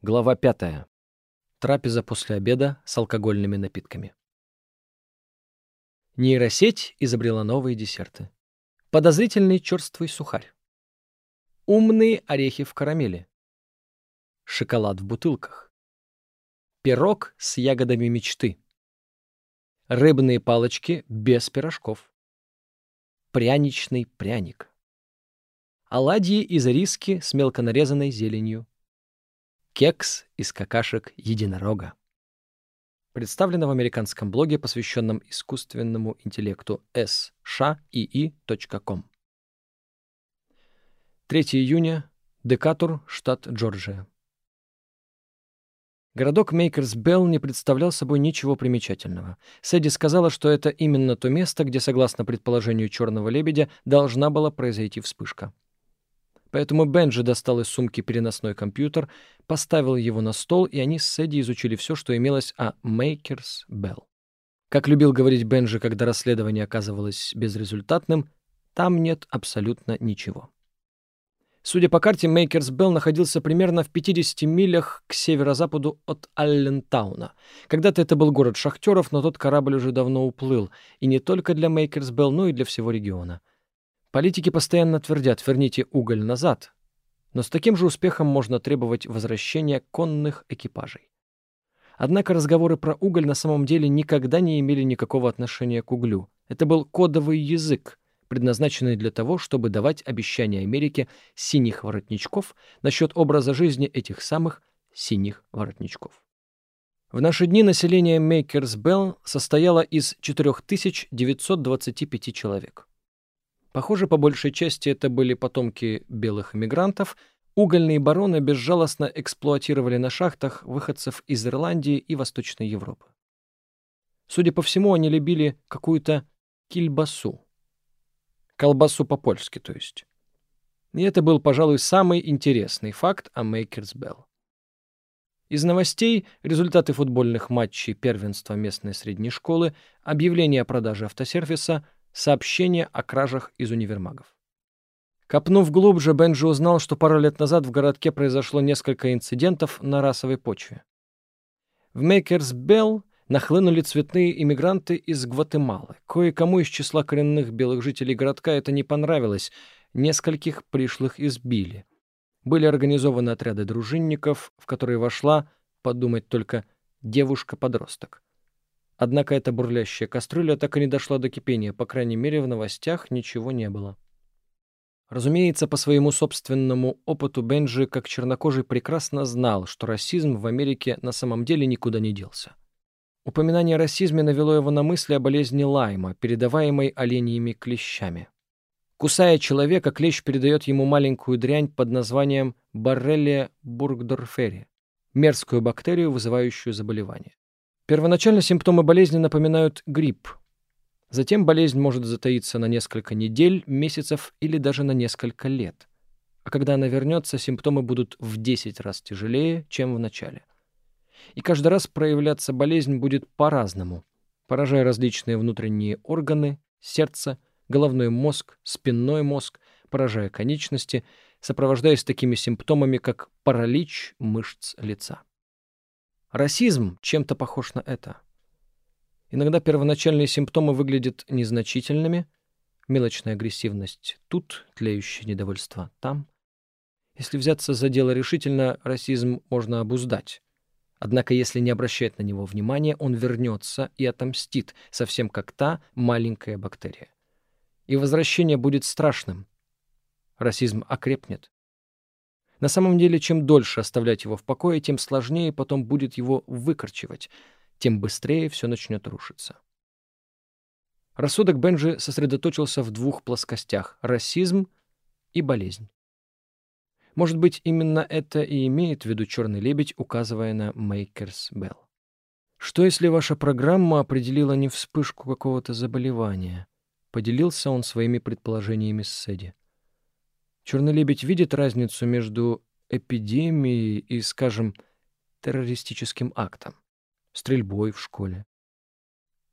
Глава 5. Трапеза после обеда с алкогольными напитками. Нейросеть изобрела новые десерты. Подозрительный черствый сухарь. Умные орехи в карамели. Шоколад в бутылках. Пирог с ягодами мечты. Рыбные палочки без пирожков. Пряничный пряник. Оладьи из риски с мелко нарезанной зеленью. Кекс из какашек единорога. Представлено в американском блоге, посвященном искусственному интеллекту shaa.com. 3 июня. Декатур, штат Джорджия. Городок Мейкерсбелл не представлял собой ничего примечательного. Сэдди сказала, что это именно то место, где, согласно предположению черного лебедя, должна была произойти вспышка. Поэтому Бенджи достал из сумки переносной компьютер, поставил его на стол, и они с Сэдди изучили все, что имелось о Makers Bell. Как любил говорить Бенджи, когда расследование оказывалось безрезультатным, там нет абсолютно ничего. Судя по карте, Мейкерс Белл находился примерно в 50 милях к северо-западу от Аллентауна. Когда-то это был город шахтеров, но тот корабль уже давно уплыл, и не только для Мейкерс Белл, но и для всего региона. Политики постоянно твердят «верните уголь назад», но с таким же успехом можно требовать возвращения конных экипажей. Однако разговоры про уголь на самом деле никогда не имели никакого отношения к углю. Это был кодовый язык, предназначенный для того, чтобы давать обещания Америке синих воротничков насчет образа жизни этих самых синих воротничков. В наши дни население Мейкерсбелл состояло из 4925 человек. Похоже, по большей части это были потомки белых эмигрантов. Угольные бароны безжалостно эксплуатировали на шахтах выходцев из Ирландии и Восточной Европы. Судя по всему, они любили какую-то кильбасу. Колбасу по-польски, то есть. И это был, пожалуй, самый интересный факт о Мейкерсбелл. Из новостей — результаты футбольных матчей первенства местной средней школы, объявление о продаже автосервиса — сообщения о кражах из универмагов. Копнув глубже, Бенджи узнал, что пару лет назад в городке произошло несколько инцидентов на расовой почве. В Мейкерсбелл нахлынули цветные иммигранты из Гватемалы. Кое-кому из числа коренных белых жителей городка это не понравилось, нескольких пришлых избили. Были организованы отряды дружинников, в которые вошла, подумать только, девушка-подросток. Однако эта бурлящая кастрюля так и не дошла до кипения, по крайней мере, в новостях ничего не было. Разумеется, по своему собственному опыту Бенджи, как чернокожий, прекрасно знал, что расизм в Америке на самом деле никуда не делся. Упоминание о расизме навело его на мысли о болезни Лайма, передаваемой оленьими клещами. Кусая человека, клещ передает ему маленькую дрянь под названием Боррелия бургдорфери, мерзкую бактерию, вызывающую заболевание. Первоначально симптомы болезни напоминают грипп. Затем болезнь может затаиться на несколько недель, месяцев или даже на несколько лет. А когда она вернется, симптомы будут в 10 раз тяжелее, чем в начале. И каждый раз проявляться болезнь будет по-разному, поражая различные внутренние органы, сердце, головной мозг, спинной мозг, поражая конечности, сопровождаясь такими симптомами, как паралич мышц лица. Расизм чем-то похож на это. Иногда первоначальные симптомы выглядят незначительными, мелочная агрессивность тут, тлеющее недовольство там. Если взяться за дело решительно, расизм можно обуздать. Однако, если не обращать на него внимания, он вернется и отомстит, совсем как та маленькая бактерия. И возвращение будет страшным. Расизм окрепнет, на самом деле, чем дольше оставлять его в покое, тем сложнее потом будет его выкорчевать, тем быстрее все начнет рушиться. Рассудок Бенджи сосредоточился в двух плоскостях — расизм и болезнь. Может быть, именно это и имеет в виду черный лебедь, указывая на Мейкерс Белл. Что если ваша программа определила не вспышку какого-то заболевания? Поделился он своими предположениями с Сэдди. Черный лебедь видит разницу между эпидемией и, скажем, террористическим актом, стрельбой в школе.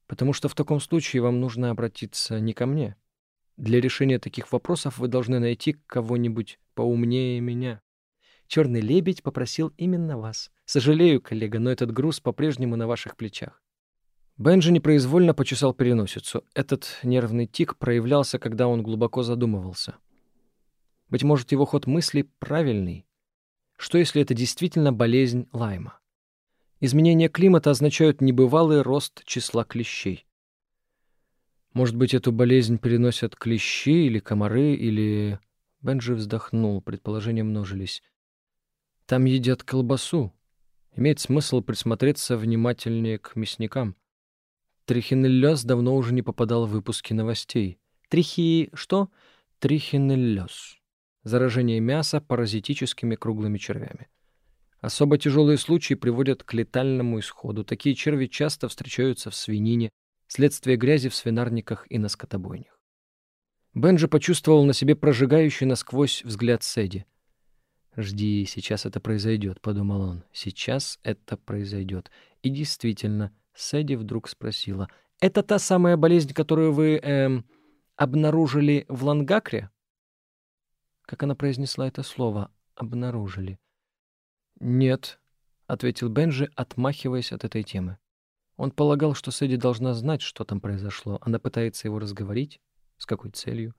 Потому что в таком случае вам нужно обратиться не ко мне. Для решения таких вопросов вы должны найти кого-нибудь поумнее меня. Черный лебедь попросил именно вас. Сожалею, коллега, но этот груз по-прежнему на ваших плечах. Бенджи непроизвольно почесал переносицу. Этот нервный тик проявлялся, когда он глубоко задумывался. Быть может, его ход мыслей правильный. Что если это действительно болезнь Лайма? Изменения климата означают небывалый рост числа клещей. Может быть, эту болезнь переносят клещи или комары, или... Бенджи вздохнул, предположения множились. Там едят колбасу. Имеет смысл присмотреться внимательнее к мясникам. Трихинеллез давно уже не попадал в выпуски новостей. Трихи... что? Трихинеллез. Заражение мяса паразитическими круглыми червями. Особо тяжелые случаи приводят к летальному исходу. Такие черви часто встречаются в свинине, следствие грязи в свинарниках и на скотобойнях. Бенджи почувствовал на себе прожигающий насквозь взгляд Сэдди. «Жди, сейчас это произойдет», — подумал он. «Сейчас это произойдет». И действительно, Сэдди вдруг спросила. «Это та самая болезнь, которую вы, эм, обнаружили в Лангакре?» Как она произнесла это слово «обнаружили»? «Нет», — ответил Бенджи, отмахиваясь от этой темы. Он полагал, что Сэдди должна знать, что там произошло. Она пытается его разговорить. С какой целью?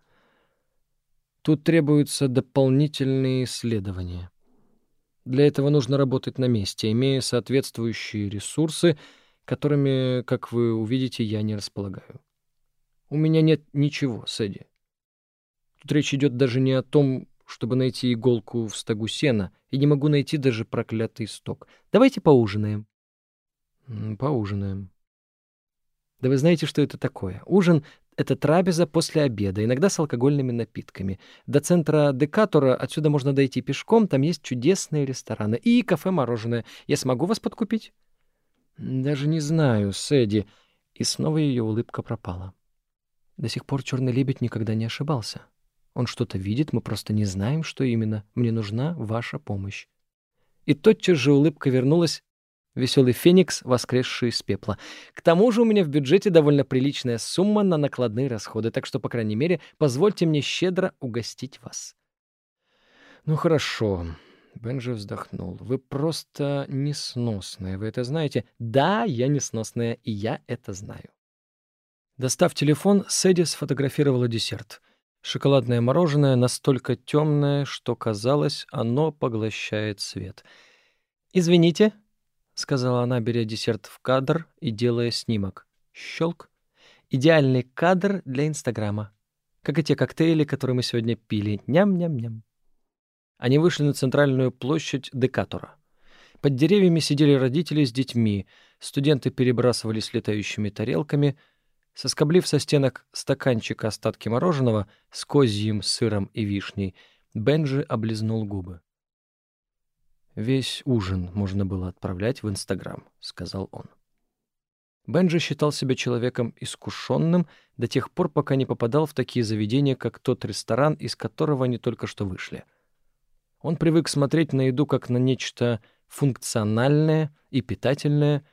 Тут требуются дополнительные исследования. Для этого нужно работать на месте, имея соответствующие ресурсы, которыми, как вы увидите, я не располагаю. У меня нет ничего, Сэдди. Тут речь идет даже не о том, чтобы найти иголку в стогу сена, и не могу найти даже проклятый сток. Давайте поужинаем. Поужинаем. Да вы знаете, что это такое? Ужин — это трапеза после обеда, иногда с алкогольными напитками. До центра Декатора отсюда можно дойти пешком, там есть чудесные рестораны и кафе-мороженое. Я смогу вас подкупить? Даже не знаю, Сэдди. И снова ее улыбка пропала. До сих пор черный лебедь никогда не ошибался. Он что-то видит, мы просто не знаем, что именно. Мне нужна ваша помощь. И тотчас же улыбка вернулась, веселый феникс, воскресший из пепла. К тому же у меня в бюджете довольно приличная сумма на накладные расходы, так что, по крайней мере, позвольте мне щедро угостить вас. Ну хорошо. Бенджи вздохнул. Вы просто несносная, вы это знаете? Да, я несносная, и я это знаю. Достав телефон, Сэдди сфотографировала десерт — Шоколадное мороженое настолько темное, что казалось, оно поглощает свет. «Извините», — сказала она, беря десерт в кадр и делая снимок. Щелк. Идеальный кадр для Инстаграма. Как и те коктейли, которые мы сегодня пили. Ням-ням-ням. Они вышли на центральную площадь Декатора. Под деревьями сидели родители с детьми, студенты перебрасывались летающими тарелками — Соскоблив со стенок стаканчика остатки мороженого с козьим сыром и вишней, Бенджи облизнул губы. «Весь ужин можно было отправлять в Инстаграм», — сказал он. Бенджи считал себя человеком искушенным до тех пор, пока не попадал в такие заведения, как тот ресторан, из которого они только что вышли. Он привык смотреть на еду как на нечто функциональное и питательное,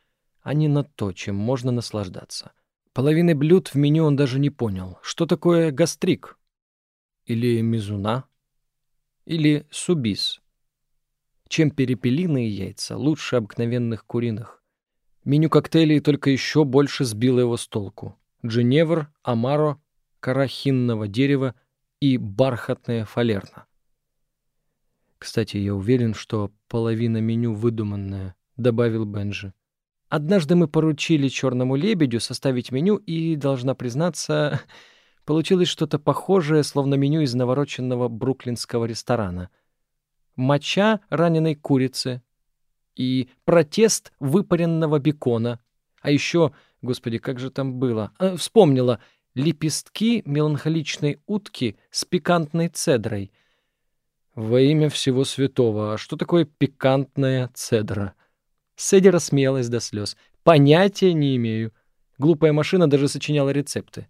а не на то, чем можно наслаждаться — Половины блюд в меню он даже не понял. Что такое гастрик? Или мизуна? Или субис? Чем перепелиные яйца лучше обыкновенных куриных? Меню коктейлей только еще больше сбило его с толку. Дженевр, амаро, кора хинного дерева и бархатная фалерна. Кстати, я уверен, что половина меню выдуманная, добавил Бенджи. Однажды мы поручили черному лебедю составить меню, и, должна признаться, получилось что-то похожее, словно меню из навороченного бруклинского ресторана. Моча раненой курицы и протест выпаренного бекона. А еще, господи, как же там было? А, вспомнила. Лепестки меланхоличной утки с пикантной цедрой. Во имя всего святого, а что такое пикантная цедра? Сэдди рассмеялась до слез. «Понятия не имею. Глупая машина даже сочиняла рецепты.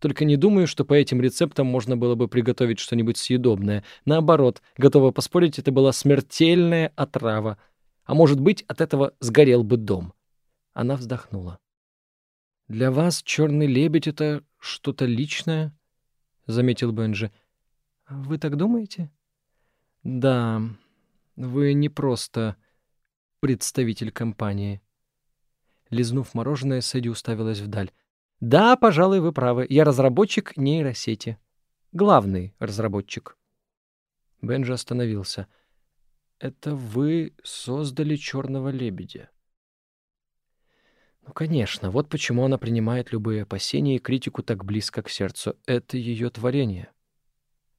Только не думаю, что по этим рецептам можно было бы приготовить что-нибудь съедобное. Наоборот, готова поспорить, это была смертельная отрава. А может быть, от этого сгорел бы дом». Она вздохнула. «Для вас черный лебедь — это что-то личное?» — заметил Бенджи. «Вы так думаете?» «Да, Вы не просто представитель компании. Лизнув мороженое, Сэдди уставилась вдаль. Да, пожалуй, вы правы. Я разработчик нейросети. Главный разработчик. Бенджи остановился. Это вы создали черного лебедя. Ну, конечно, вот почему она принимает любые опасения и критику так близко к сердцу. Это ее творение.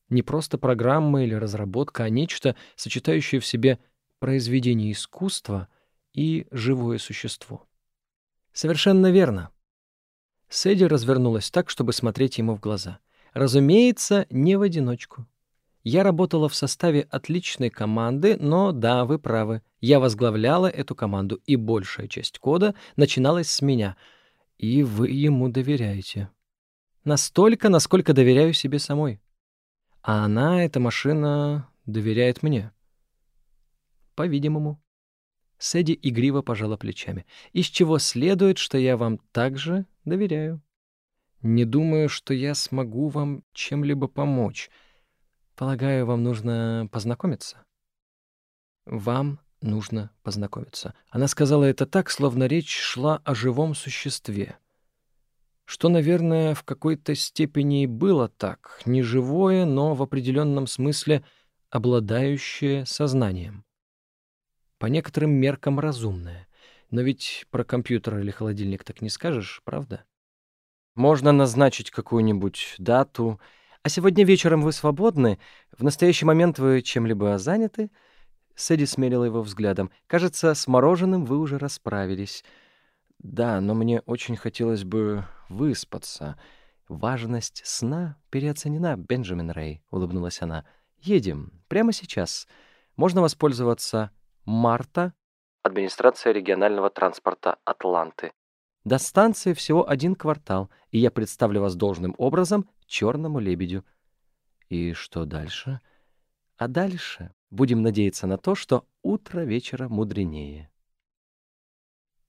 Не просто программа или разработка, а нечто, сочетающее в себе произведение искусства и живое существо. Совершенно верно. Сэдди развернулась так, чтобы смотреть ему в глаза. Разумеется, не в одиночку. Я работала в составе отличной команды, но да, вы правы. Я возглавляла эту команду, и большая часть кода начиналась с меня. И вы ему доверяете. Настолько, насколько доверяю себе самой. А она, эта машина, доверяет мне. По-видимому. Сэдди игриво пожала плечами. Из чего следует, что я вам также доверяю. Не думаю, что я смогу вам чем-либо помочь — Полагаю, вам нужно познакомиться? Вам нужно познакомиться. Она сказала это так, словно речь шла о живом существе. Что, наверное, в какой-то степени и было так, не живое, но в определенном смысле обладающее сознанием. По некоторым меркам разумное. Но ведь про компьютер или холодильник так не скажешь, правда? Можно назначить какую-нибудь дату — а сегодня вечером вы свободны? В настоящий момент вы чем-либо заняты?» Сэдди смерила его взглядом. «Кажется, с мороженым вы уже расправились». «Да, но мне очень хотелось бы выспаться. Важность сна переоценена, Бенджамин Рэй», — улыбнулась она. «Едем. Прямо сейчас. Можно воспользоваться Марта, администрация регионального транспорта Атланты. До станции всего один квартал, и я представлю вас должным образом черному лебедю. И что дальше? А дальше будем надеяться на то, что утро вечера мудренее.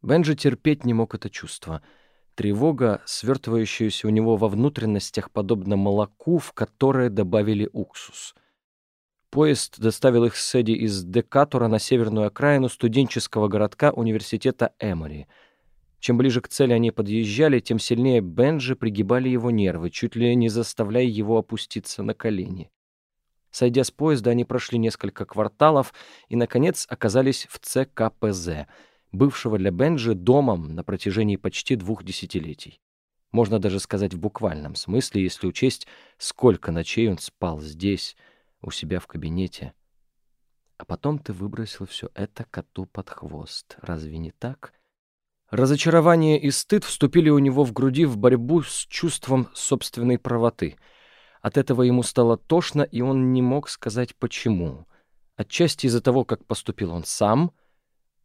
Бенджи терпеть не мог это чувство. Тревога, свертывающаяся у него во внутренностях, подобно молоку, в которое добавили уксус. Поезд доставил их с Эдди из Декатура на северную окраину студенческого городка университета Эмори — чем ближе к цели они подъезжали, тем сильнее Бенджи пригибали его нервы, чуть ли не заставляя его опуститься на колени. Сойдя с поезда, они прошли несколько кварталов и, наконец, оказались в ЦКПЗ, бывшего для Бенджи домом на протяжении почти двух десятилетий. Можно даже сказать в буквальном смысле, если учесть, сколько ночей он спал здесь, у себя в кабинете. А потом ты выбросил все это коту под хвост. Разве не так? — Разочарование и стыд вступили у него в груди в борьбу с чувством собственной правоты. От этого ему стало тошно, и он не мог сказать почему. Отчасти из-за того, как поступил он сам,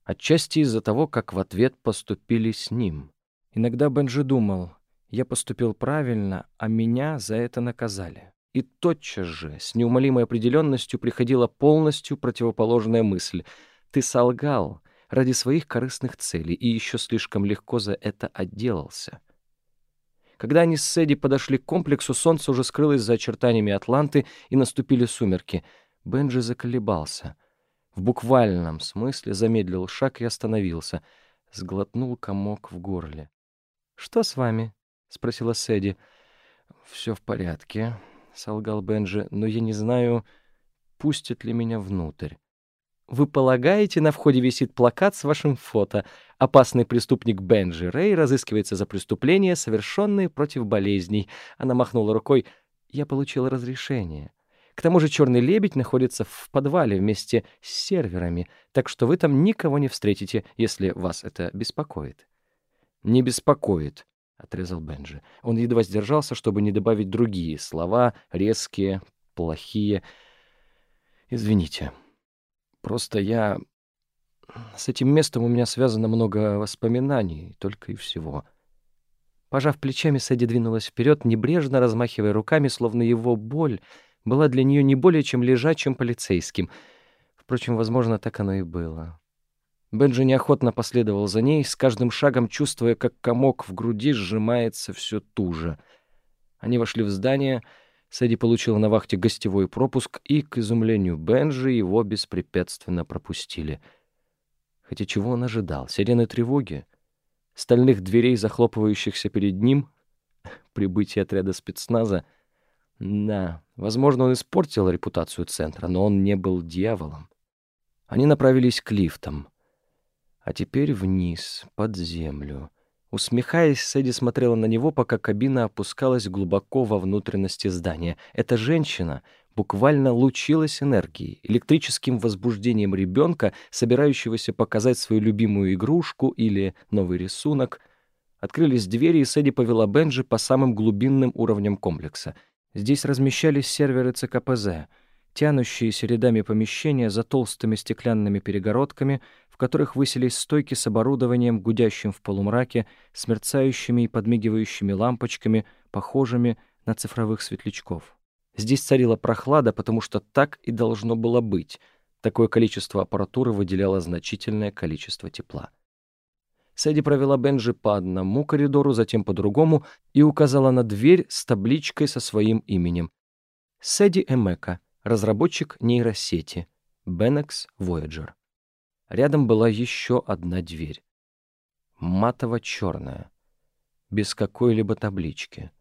отчасти из-за того, как в ответ поступили с ним. Иногда Бенджи думал, я поступил правильно, а меня за это наказали. И тотчас же, с неумолимой определенностью, приходила полностью противоположная мысль. Ты солгал, ради своих корыстных целей и еще слишком легко за это отделался. Когда они с Сэдди подошли к комплексу, солнце уже скрылось за очертаниями Атланты и наступили сумерки. Бенджи заколебался. В буквальном смысле замедлил шаг и остановился. Сглотнул комок в горле. «Что с вами?» — спросила Сэдди. «Все в порядке», — солгал Бенджи, — «но я не знаю, пустят ли меня внутрь». Вы полагаете, на входе висит плакат с вашим фото. Опасный преступник Бенджи Рэй разыскивается за преступления, совершенные против болезней. Она махнула рукой. Я получила разрешение. К тому же черный лебедь находится в подвале вместе с серверами, так что вы там никого не встретите, если вас это беспокоит. «Не беспокоит», — отрезал Бенджи. Он едва сдержался, чтобы не добавить другие слова, резкие, плохие. «Извините». Просто я... С этим местом у меня связано много воспоминаний, только и всего. Пожав плечами, Сэдди двинулась вперед, небрежно размахивая руками, словно его боль была для нее не более чем лежачим полицейским. Впрочем, возможно, так оно и было. Бенджи неохотно последовал за ней, с каждым шагом чувствуя, как комок в груди сжимается все туже. Они вошли в здание. Сэдди получил на вахте гостевой пропуск, и, к изумлению Бенжи, его беспрепятственно пропустили. Хотя чего он ожидал? Сирены тревоги? Стальных дверей, захлопывающихся перед ним? Прибытие отряда спецназа? Да, возможно, он испортил репутацию центра, но он не был дьяволом. Они направились к лифтам. А теперь вниз, под землю. Усмехаясь, Сэдди смотрела на него, пока кабина опускалась глубоко во внутренности здания. Эта женщина буквально лучилась энергией, электрическим возбуждением ребенка, собирающегося показать свою любимую игрушку или новый рисунок. Открылись двери, и Сэдди повела Бенджи по самым глубинным уровням комплекса. Здесь размещались серверы ЦКПЗ — тянущиеся рядами помещения за толстыми стеклянными перегородками, которых высились стойки с оборудованием, гудящим в полумраке, с мерцающими и подмигивающими лампочками, похожими на цифровых светлячков. Здесь царила прохлада, потому что так и должно было быть. Такое количество аппаратуры выделяло значительное количество тепла. Сэдди провела Бенджи по одному коридору, затем по другому и указала на дверь с табличкой со своим именем. Сэдди Эмека — разработчик нейросети Benex Voyager. Рядом была еще одна дверь. Матово-черная, без какой-либо таблички.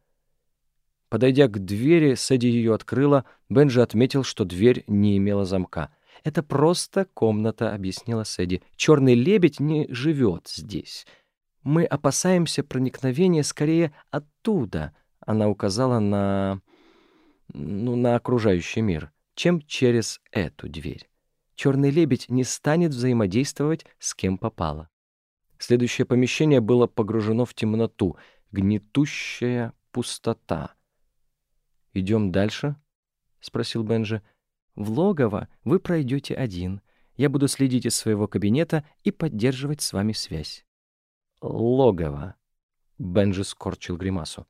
Подойдя к двери, Сэдди ее открыла, Бенджи отметил, что дверь не имела замка. «Это просто комната», — объяснила Сэдди. «Черный лебедь не живет здесь. Мы опасаемся проникновения скорее оттуда», — она указала на ну, на окружающий мир, чем через эту дверь. Черный лебедь не станет взаимодействовать с кем попало. Следующее помещение было погружено в темноту, гнетущая пустота. «Идем дальше?» — спросил Бенджи. «В логово вы пройдете один. Я буду следить из своего кабинета и поддерживать с вами связь». «Логово», — Бенджи скорчил гримасу.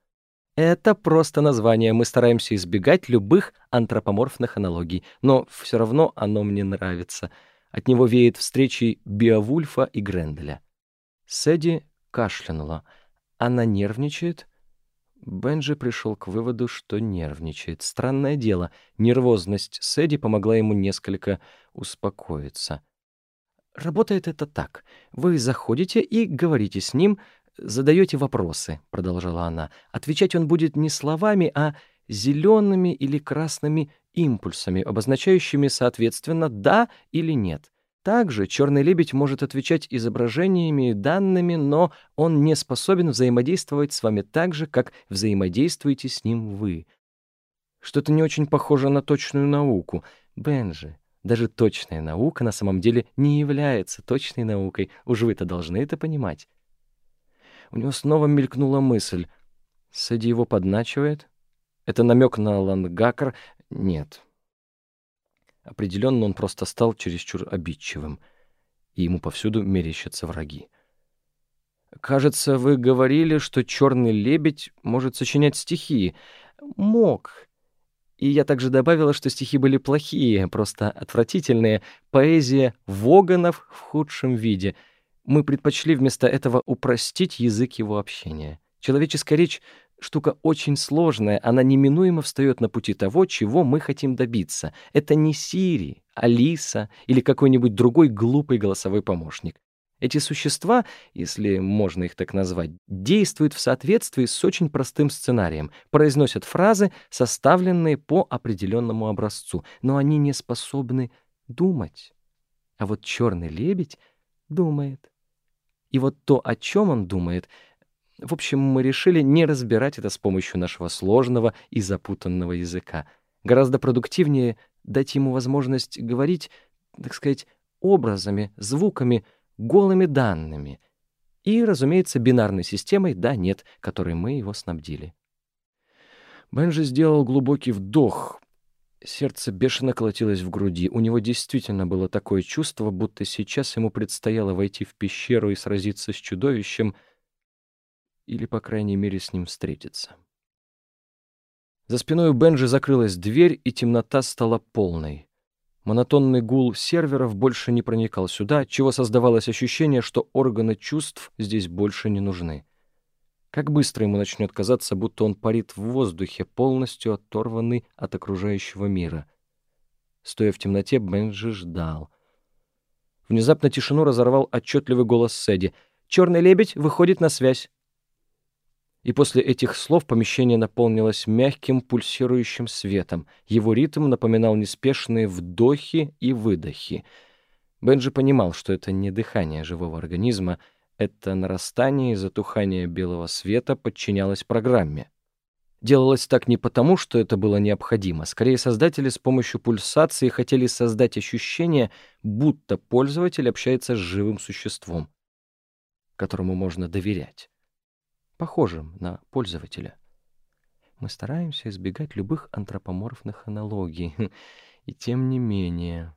Это просто название. Мы стараемся избегать любых антропоморфных аналогий, но все равно оно мне нравится. От него веет встречей Биовульфа и Гренделя. Сэдди кашлянула. Она нервничает? Бенджи пришел к выводу, что нервничает. Странное дело, нервозность Сэдди помогла ему несколько успокоиться. Работает это так. Вы заходите и говорите с ним, задаете вопросы», — продолжала она. «Отвечать он будет не словами, а зелеными или красными импульсами, обозначающими, соответственно, «да» или «нет». Также черный лебедь может отвечать изображениями и данными, но он не способен взаимодействовать с вами так же, как взаимодействуете с ним вы. Что-то не очень похоже на точную науку. Бенжи, даже точная наука на самом деле не является точной наукой. Уж вы-то должны это понимать. У него снова мелькнула мысль. Сэдди его подначивает? Это намек на Лангакар? Нет. Определенно он просто стал чересчур обидчивым, и ему повсюду мерещатся враги. «Кажется, вы говорили, что черный лебедь может сочинять стихи. Мог. И я также добавила, что стихи были плохие, просто отвратительные. Поэзия Воганов в худшем виде — мы предпочли вместо этого упростить язык его общения. Человеческая речь — штука очень сложная, она неминуемо встает на пути того, чего мы хотим добиться. Это не Сири, Алиса или какой-нибудь другой глупый голосовой помощник. Эти существа, если можно их так назвать, действуют в соответствии с очень простым сценарием, произносят фразы, составленные по определенному образцу, но они не способны думать. А вот черный лебедь думает. И вот то, о чем он думает, в общем, мы решили не разбирать это с помощью нашего сложного и запутанного языка. Гораздо продуктивнее дать ему возможность говорить, так сказать, образами, звуками, голыми данными. И, разумеется, бинарной системой «да-нет», которой мы его снабдили. Бенджи сделал глубокий вдох, Сердце бешено колотилось в груди. У него действительно было такое чувство, будто сейчас ему предстояло войти в пещеру и сразиться с чудовищем, или, по крайней мере, с ним встретиться. За спиной у Бенджи закрылась дверь, и темнота стала полной. Монотонный гул серверов больше не проникал сюда, чего создавалось ощущение, что органы чувств здесь больше не нужны. Как быстро ему начнет казаться, будто он парит в воздухе, полностью оторванный от окружающего мира. Стоя в темноте, Бенджи ждал. Внезапно тишину разорвал отчетливый голос Сэдди. «Черный лебедь выходит на связь». И после этих слов помещение наполнилось мягким пульсирующим светом. Его ритм напоминал неспешные вдохи и выдохи. Бенджи понимал, что это не дыхание живого организма — это нарастание и затухание белого света подчинялось программе. Делалось так не потому, что это было необходимо. Скорее, создатели с помощью пульсации хотели создать ощущение, будто пользователь общается с живым существом, которому можно доверять, похожим на пользователя. Мы стараемся избегать любых антропоморфных аналогий, и тем не менее...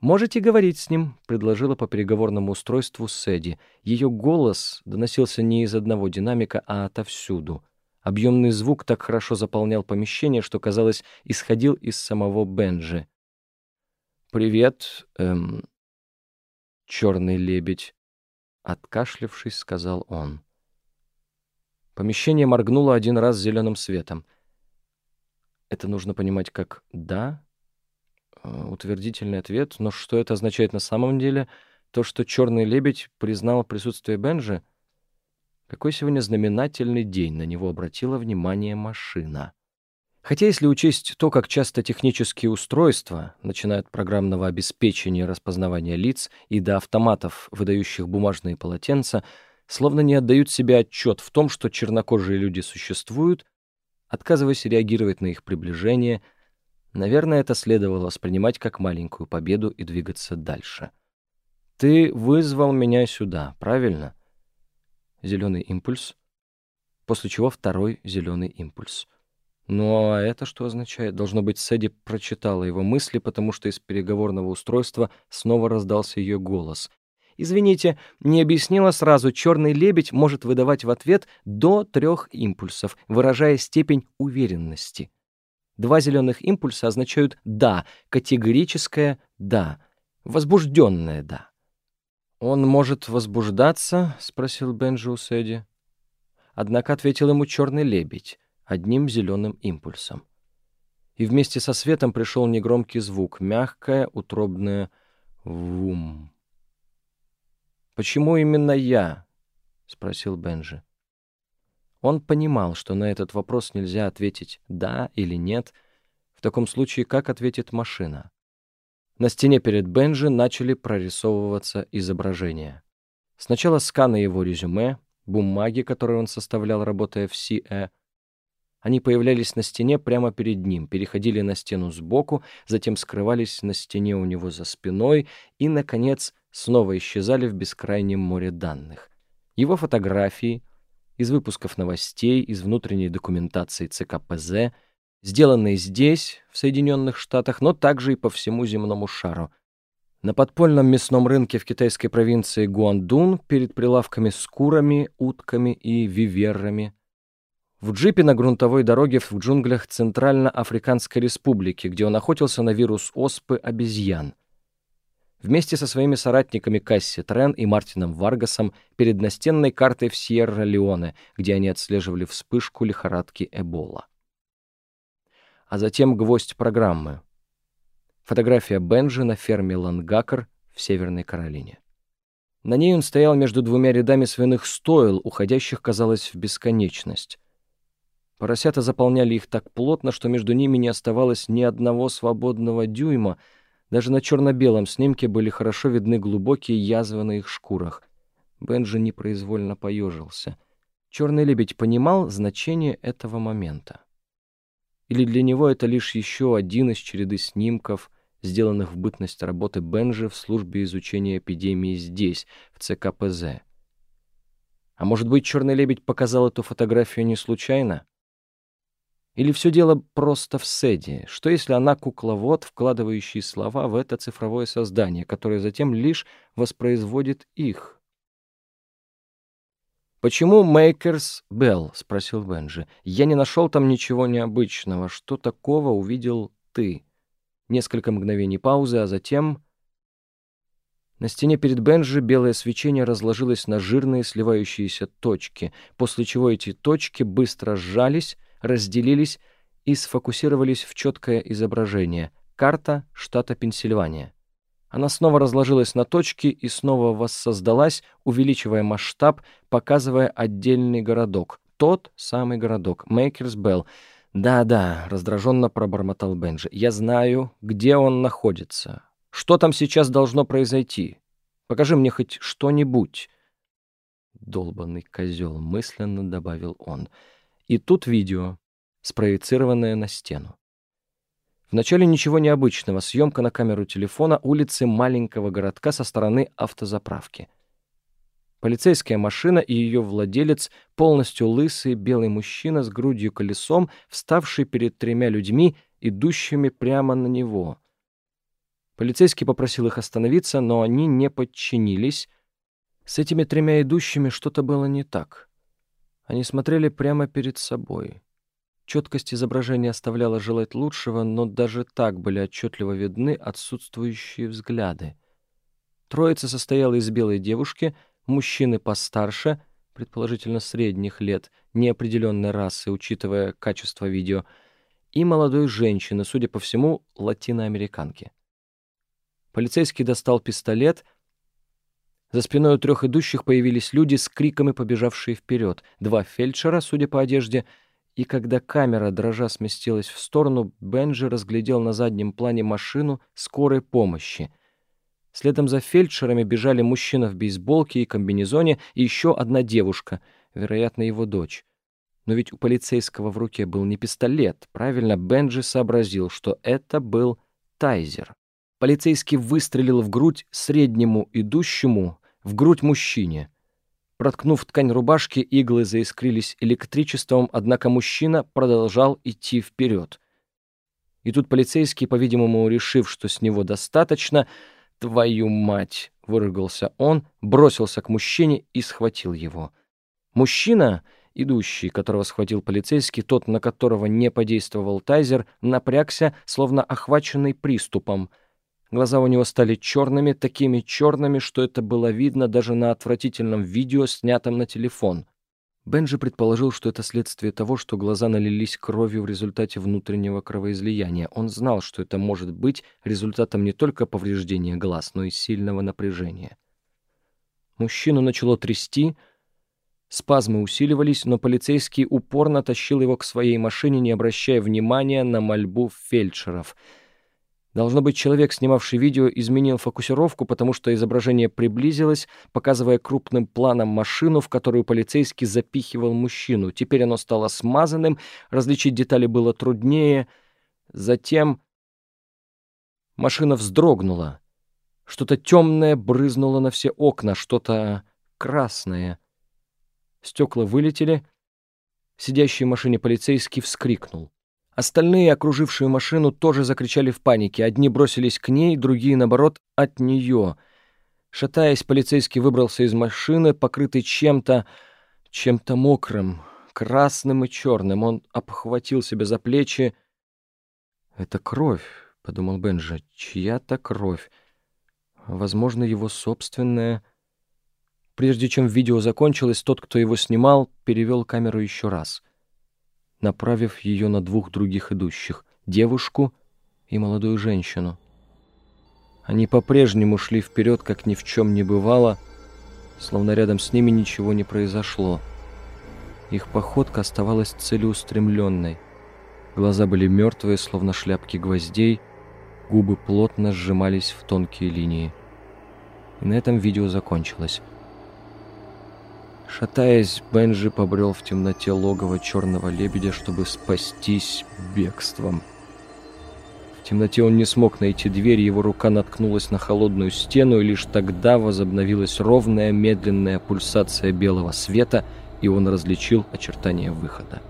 «Можете говорить с ним», — предложила по переговорному устройству Сэдди. Ее голос доносился не из одного динамика, а отовсюду. Объемный звук так хорошо заполнял помещение, что, казалось, исходил из самого Бенджи. «Привет, эм... черный лебедь», — откашлявшись, сказал он. Помещение моргнуло один раз зеленым светом. Это нужно понимать как «да» утвердительный ответ. Но что это означает на самом деле? То, что черный лебедь признал присутствие Бенжи? Какой сегодня знаменательный день на него обратила внимание машина. Хотя если учесть то, как часто технические устройства, начиная от программного обеспечения распознавания лиц и до автоматов, выдающих бумажные полотенца, словно не отдают себе отчет в том, что чернокожие люди существуют, отказываясь реагировать на их приближение – Наверное, это следовало воспринимать как маленькую победу и двигаться дальше. «Ты вызвал меня сюда, правильно?» Зеленый импульс. После чего второй зеленый импульс. Ну а это что означает? Должно быть, Сэдди прочитала его мысли, потому что из переговорного устройства снова раздался ее голос. «Извините, не объяснила сразу, черный лебедь может выдавать в ответ до трех импульсов, выражая степень уверенности». Два зеленых импульса означают «да», категорическое «да», возбужденное «да». «Он может возбуждаться?» — спросил Бенджи у Сэдди. Однако ответил ему черный лебедь одним зеленым импульсом. И вместе со светом пришел негромкий звук, мягкое, утробное «вум». «Почему именно я?» — спросил Бенджи. Он понимал, что на этот вопрос нельзя ответить «да» или «нет». В таком случае как ответит машина? На стене перед Бенджи начали прорисовываться изображения. Сначала сканы его резюме, бумаги, которые он составлял, работая в СИЭ. Они появлялись на стене прямо перед ним, переходили на стену сбоку, затем скрывались на стене у него за спиной и, наконец, снова исчезали в бескрайнем море данных. Его фотографии, из выпусков новостей, из внутренней документации ЦК ПЗ, сделанные здесь, в Соединенных Штатах, но также и по всему земному шару. На подпольном мясном рынке в китайской провинции Гуандун перед прилавками с курами, утками и виверрами. В джипе на грунтовой дороге в джунглях Центрально-Африканской Республики, где он охотился на вирус оспы обезьян вместе со своими соратниками Касси Трен и Мартином Варгасом перед настенной картой в Сьерра-Леоне, где они отслеживали вспышку лихорадки Эбола. А затем гвоздь программы. Фотография Бенджи на ферме Лангакер в Северной Каролине. На ней он стоял между двумя рядами свиных стоил, уходящих, казалось, в бесконечность. Поросята заполняли их так плотно, что между ними не оставалось ни одного свободного дюйма — даже на черно-белом снимке были хорошо видны глубокие язвы на их шкурах. Бенджи непроизвольно поежился. Черный лебедь понимал значение этого момента. Или для него это лишь еще один из череды снимков, сделанных в бытность работы Бенджи в службе изучения эпидемии здесь, в ЦКПЗ. А может быть, черный лебедь показал эту фотографию не случайно? Или все дело просто в Седи? Что если она кукловод, вкладывающий слова в это цифровое создание, которое затем лишь воспроизводит их? «Почему Мейкерс Белл?» — спросил Бенджи. «Я не нашел там ничего необычного. Что такого увидел ты?» Несколько мгновений паузы, а затем... На стене перед Бенджи белое свечение разложилось на жирные сливающиеся точки, после чего эти точки быстро сжались, разделились и сфокусировались в четкое изображение — карта штата Пенсильвания. Она снова разложилась на точки и снова воссоздалась, увеличивая масштаб, показывая отдельный городок. Тот самый городок, Мейкерсбелл. «Да-да», — раздраженно пробормотал Бенджи, — «я знаю, где он находится. Что там сейчас должно произойти? Покажи мне хоть что-нибудь». «Долбанный козел», — мысленно добавил он. И тут видео, спроецированное на стену. Вначале ничего необычного, съемка на камеру телефона улицы маленького городка со стороны автозаправки. Полицейская машина и ее владелец, полностью лысый белый мужчина с грудью колесом, вставший перед тремя людьми, идущими прямо на него. Полицейский попросил их остановиться, но они не подчинились. С этими тремя идущими что-то было не так. Они смотрели прямо перед собой. Четкость изображения оставляла желать лучшего, но даже так были отчетливо видны отсутствующие взгляды. Троица состояла из белой девушки, мужчины постарше, предположительно средних лет, неопределенной расы, учитывая качество видео, и молодой женщины, судя по всему, латиноамериканки. Полицейский достал пистолет. За спиной у трех идущих появились люди с криками, побежавшие вперед. Два фельдшера, судя по одежде, — и когда камера, дрожа, сместилась в сторону, Бенджи разглядел на заднем плане машину скорой помощи. Следом за фельдшерами бежали мужчина в бейсболке и комбинезоне и еще одна девушка, вероятно, его дочь. Но ведь у полицейского в руке был не пистолет. Правильно, Бенджи сообразил, что это был тайзер. Полицейский выстрелил в грудь среднему идущему, в грудь мужчине — Проткнув ткань рубашки, иглы заискрились электричеством, однако мужчина продолжал идти вперед. И тут полицейский, по-видимому, решив, что с него достаточно, «Твою мать!» — выругался он, бросился к мужчине и схватил его. Мужчина, идущий, которого схватил полицейский, тот, на которого не подействовал тайзер, напрягся, словно охваченный приступом — Глаза у него стали черными, такими черными, что это было видно даже на отвратительном видео, снятом на телефон. Бенджи предположил, что это следствие того, что глаза налились кровью в результате внутреннего кровоизлияния. Он знал, что это может быть результатом не только повреждения глаз, но и сильного напряжения. Мужчину начало трясти, спазмы усиливались, но полицейский упорно тащил его к своей машине, не обращая внимания на мольбу фельдшеров — Должно быть, человек, снимавший видео, изменил фокусировку, потому что изображение приблизилось, показывая крупным планом машину, в которую полицейский запихивал мужчину. Теперь оно стало смазанным, различить детали было труднее. Затем машина вздрогнула. Что-то темное брызнуло на все окна, что-то красное. Стекла вылетели. Сидящий в машине полицейский вскрикнул. Остальные, окружившие машину, тоже закричали в панике. Одни бросились к ней, другие, наоборот, от нее. Шатаясь, полицейский выбрался из машины, покрытый чем-то, чем-то мокрым, красным и черным. Он обхватил себя за плечи. «Это кровь», — подумал Бенджи, — «чья-то кровь. Возможно, его собственная...» Прежде чем видео закончилось, тот, кто его снимал, перевел камеру еще раз — направив ее на двух других идущих — девушку и молодую женщину. Они по-прежнему шли вперед, как ни в чем не бывало, словно рядом с ними ничего не произошло. Их походка оставалась целеустремленной. Глаза были мертвые, словно шляпки гвоздей, губы плотно сжимались в тонкие линии. И на этом видео закончилось. Шатаясь, Бенджи побрел в темноте логова черного лебедя, чтобы спастись бегством. В темноте он не смог найти дверь, его рука наткнулась на холодную стену, и лишь тогда возобновилась ровная медленная пульсация белого света, и он различил очертания выхода.